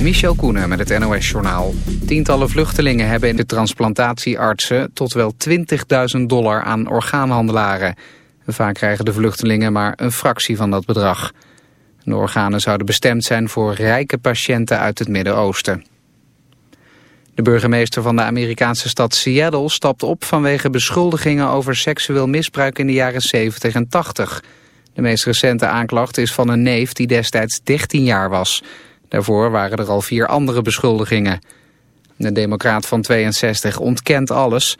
Michel Koenen met het NOS-journaal. Tientallen vluchtelingen hebben in de transplantatieartsen tot wel 20.000 dollar aan orgaanhandelaren. Vaak krijgen de vluchtelingen maar een fractie van dat bedrag. De organen zouden bestemd zijn voor rijke patiënten uit het Midden-Oosten. De burgemeester van de Amerikaanse stad Seattle stapt op vanwege beschuldigingen over seksueel misbruik in de jaren 70 en 80. De meest recente aanklacht is van een neef die destijds 13 jaar was. Daarvoor waren er al vier andere beschuldigingen. De democraat van 62 ontkent alles.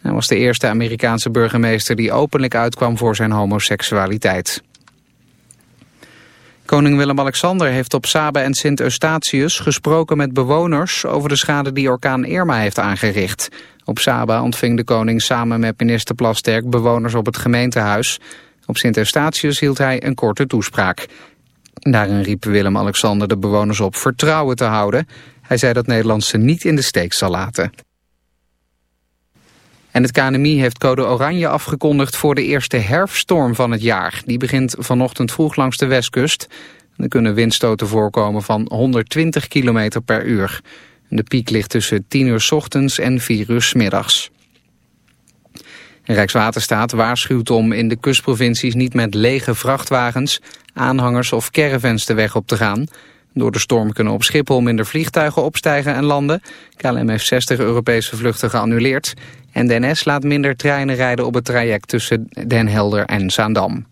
Hij was de eerste Amerikaanse burgemeester die openlijk uitkwam voor zijn homoseksualiteit. Koning Willem-Alexander heeft op Saba en Sint-Eustatius gesproken met bewoners over de schade die orkaan Irma heeft aangericht. Op Saba ontving de koning samen met minister Plasterk bewoners op het gemeentehuis. Op Sint-Eustatius hield hij een korte toespraak. Daarin riep Willem-Alexander de bewoners op vertrouwen te houden. Hij zei dat Nederland ze niet in de steek zal laten. En het KNMI heeft code oranje afgekondigd voor de eerste herfststorm van het jaar. Die begint vanochtend vroeg langs de westkust. Er kunnen windstoten voorkomen van 120 km per uur. De piek ligt tussen 10 uur s ochtends en 4 uur s middags. Rijkswaterstaat waarschuwt om in de kustprovincies niet met lege vrachtwagens, aanhangers of caravans de weg op te gaan. Door de storm kunnen op Schiphol minder vliegtuigen opstijgen en landen. KLM heeft 60 Europese vluchten geannuleerd. En DNS laat minder treinen rijden op het traject tussen Den Helder en Zaandam.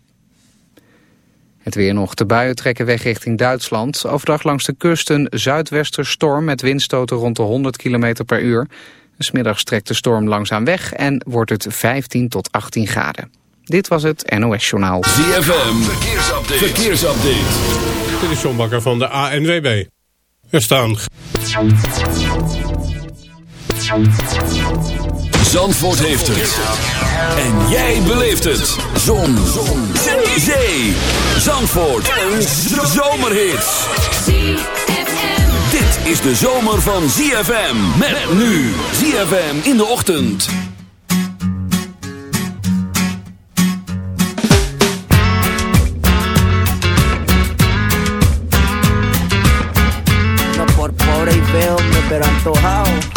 Het weer nog. De buien trekken weg richting Duitsland. Overdag langs de kust een zuidwesterstorm met windstoten rond de 100 km per uur. Smiddags trekt de storm langzaam weg en wordt het 15 tot 18 graden. Dit was het NOS Journaal. ZFM, verkeersupdate. verkeersupdate. Dit is John Bakker van de ANWB. Er staan... Zandvoort heeft het. En jij beleeft het. Zon. Zon. Zee. Zandvoort. Een zomerhit dit is de zomer van ZFM. Met nu ZFM in de ochtend. No por pobre y feo, pero antojado.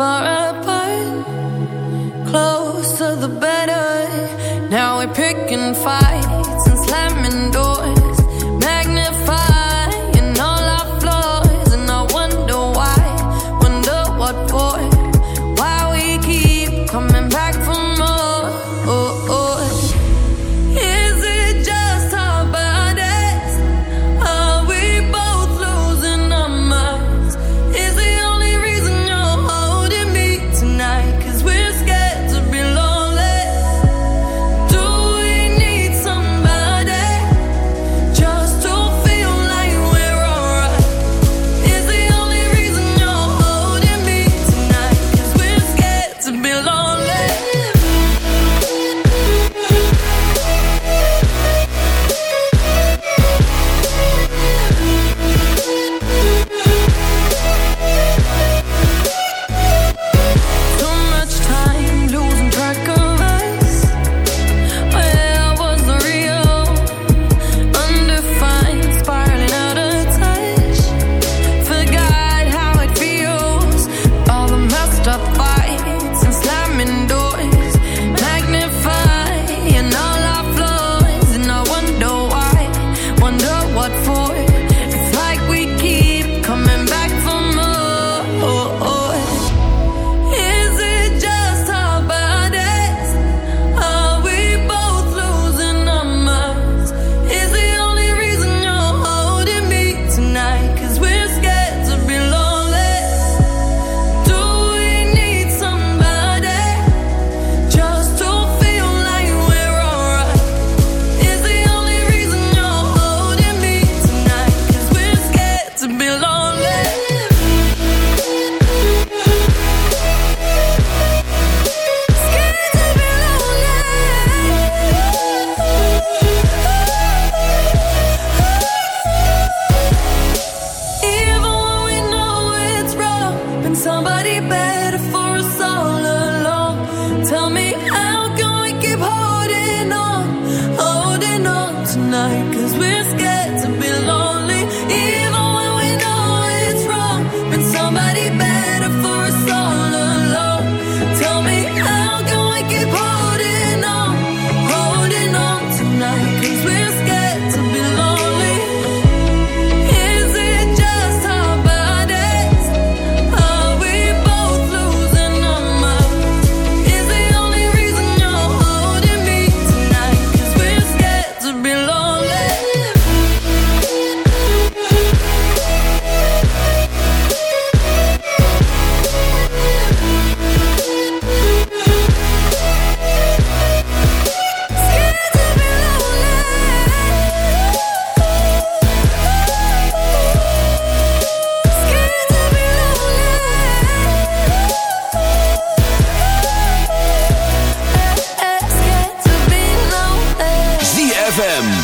Far.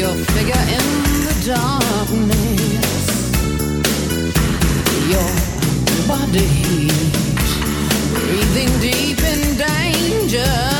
Your figure in the darkness. Your body heat, Breathing deep in danger.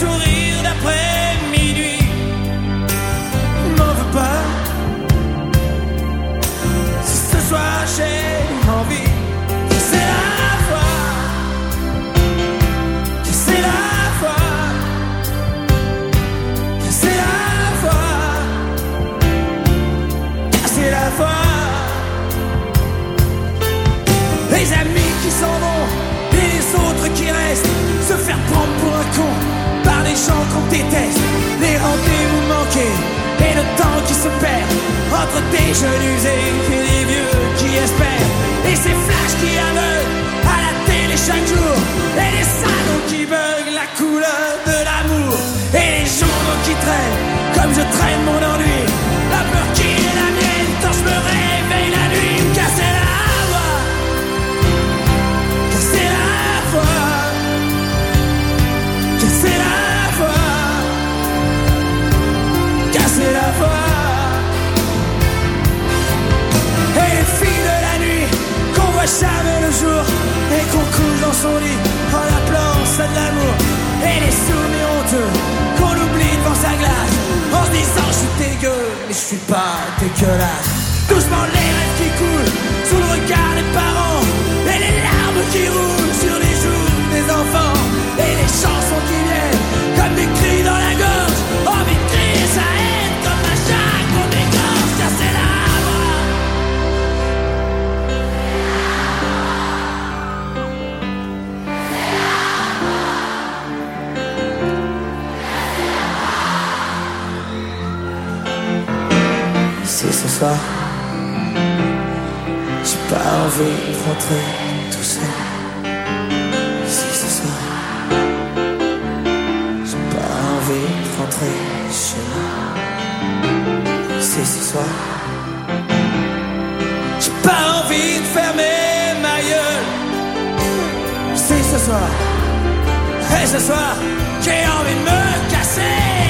sourire d'après. Rentrer chez moi. Si ce soir, j'ai pas envie de fermer ma gueule. Si ce soir, et ce soir, j'ai envie de me casser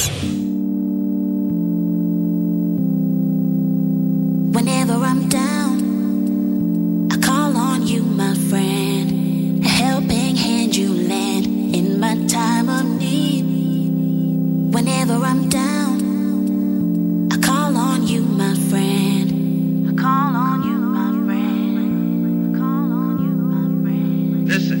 Listen.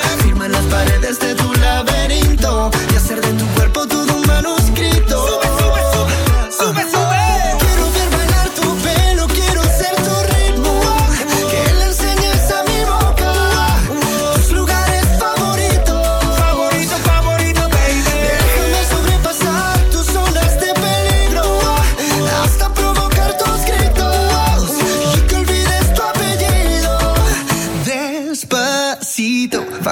paredes de tu laberinto y hacer de tu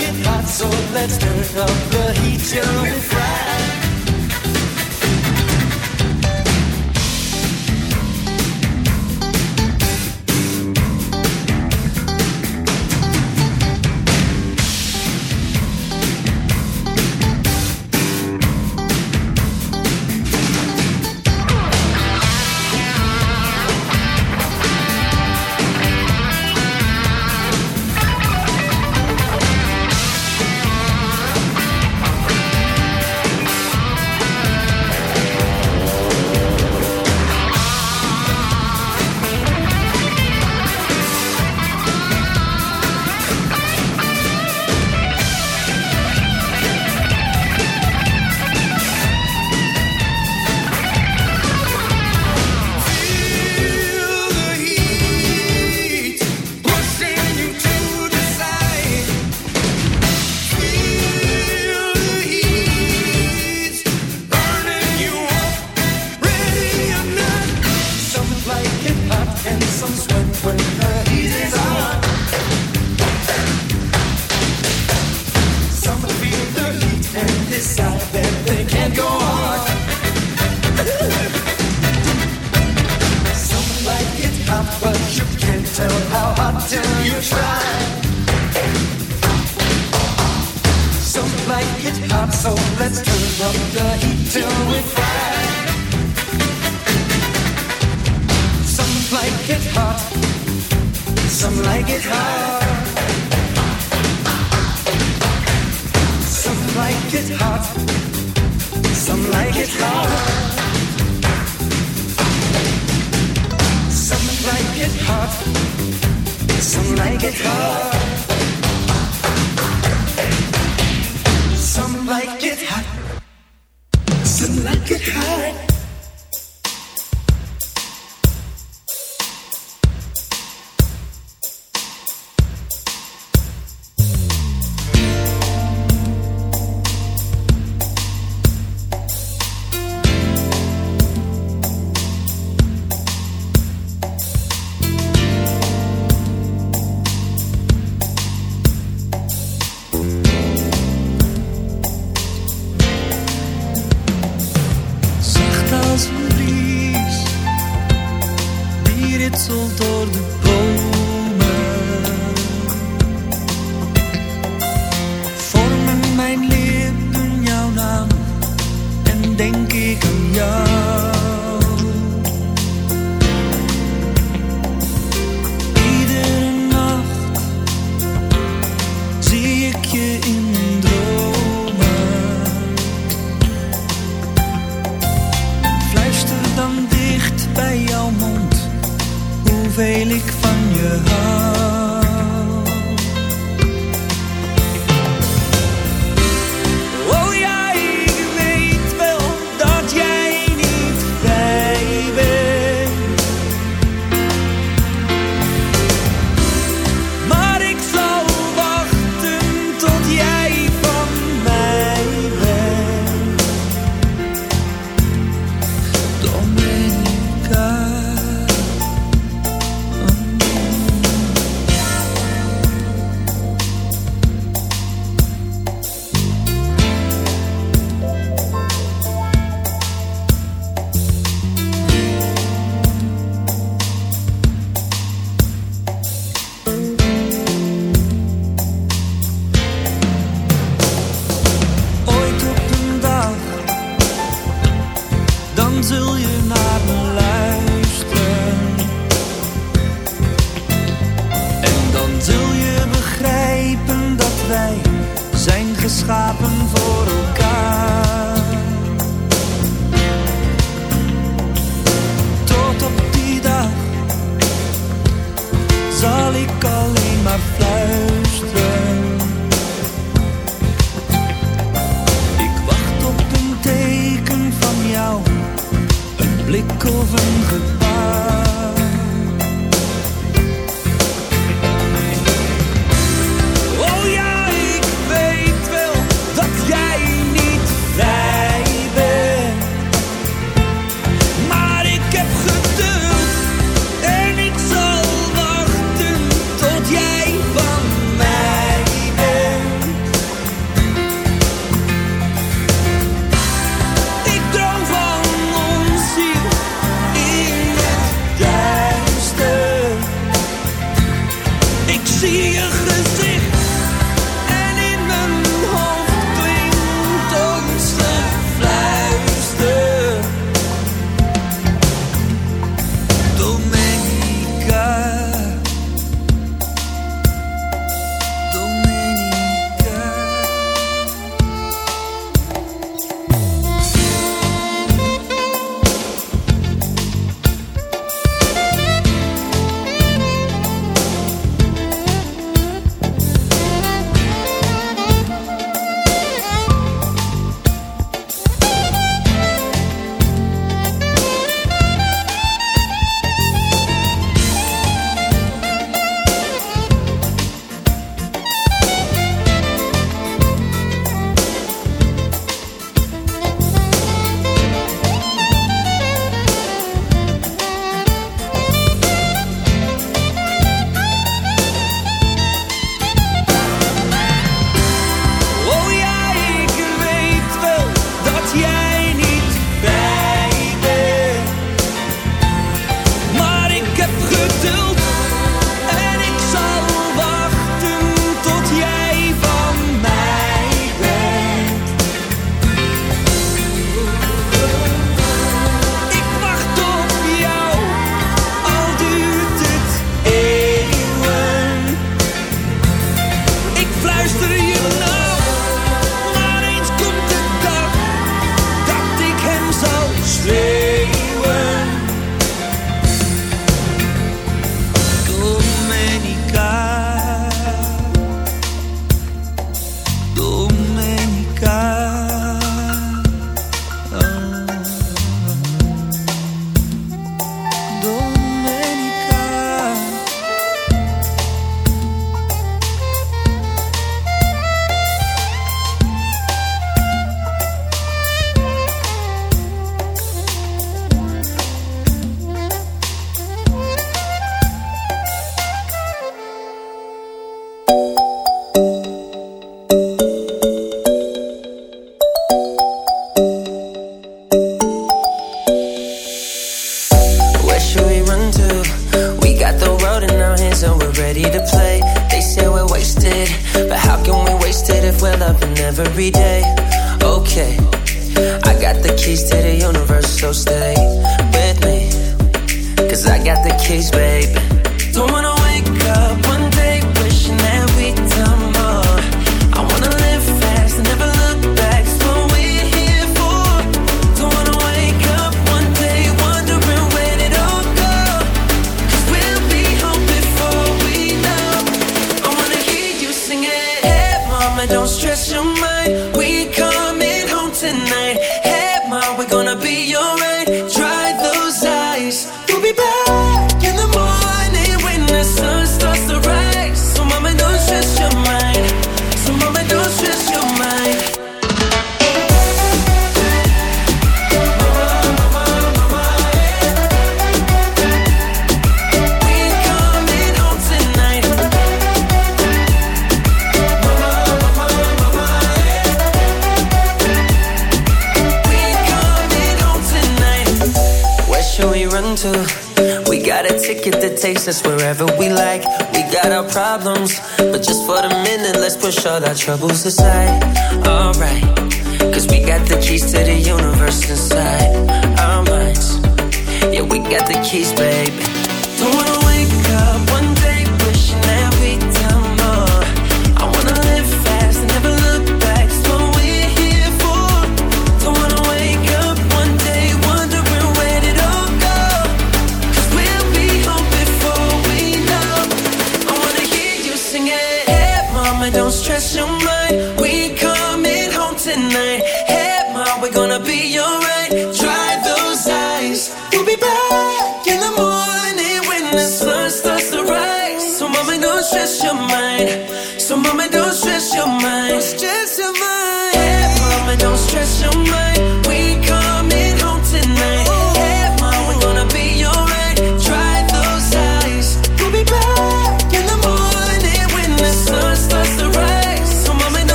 it hot, so let's turn up the heat till we fry. Some like it hard.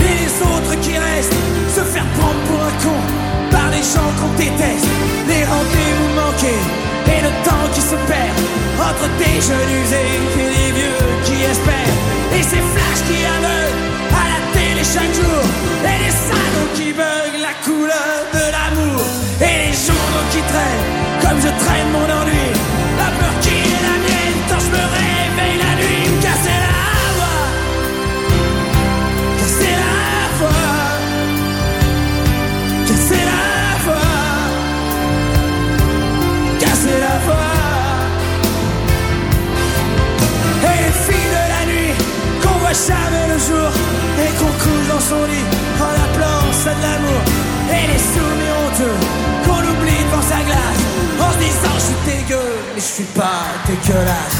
et les autres qui restent Se faire prendre pour un con par les gens qu'on déteste. Les rendez-vous manqués et le temps qui se perd Entre des jeunes usés et des vieux qui espèrent. Et ces flashs qui aveuglent à la télé chaque jour. Et les salauds qui veulent la couleur de l'amour. Et les journaux qui traînent comme je traîne mon ennui jamais le jour Et qu'on couche dans son lit En appelant ça de l'amour. Et les souvenirs honteux Qu'on oublie devant sa glace En disant je suis dégueu Mais je suis pas dégueulasse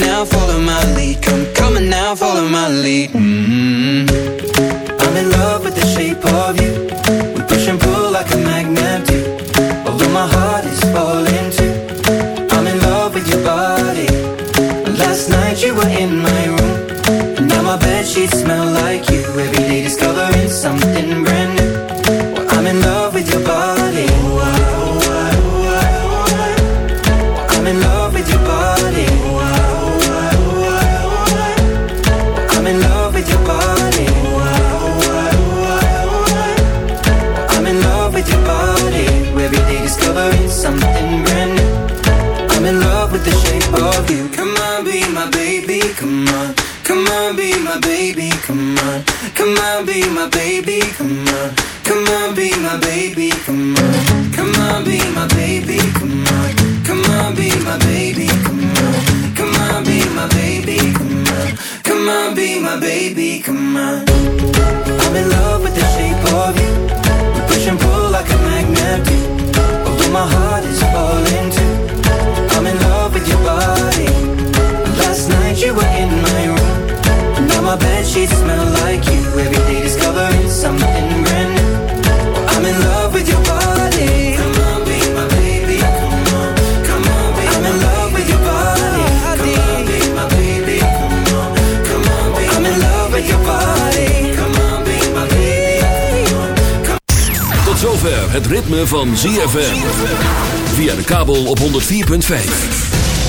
Now, follow my lead. Come, on now, follow my lead. Mm-hmm. I'm sheets smell like you. Every day discovering something brand new. Well, I'm in love with your body. Come on, be my baby. Come on, come on, be I'm in love with your body. Come on, be my baby. Come on, come on, be I'm in love with your body. Come on, be my baby. Come on, Tot zover het ritme van ZFM. Via de kabel op 104.5.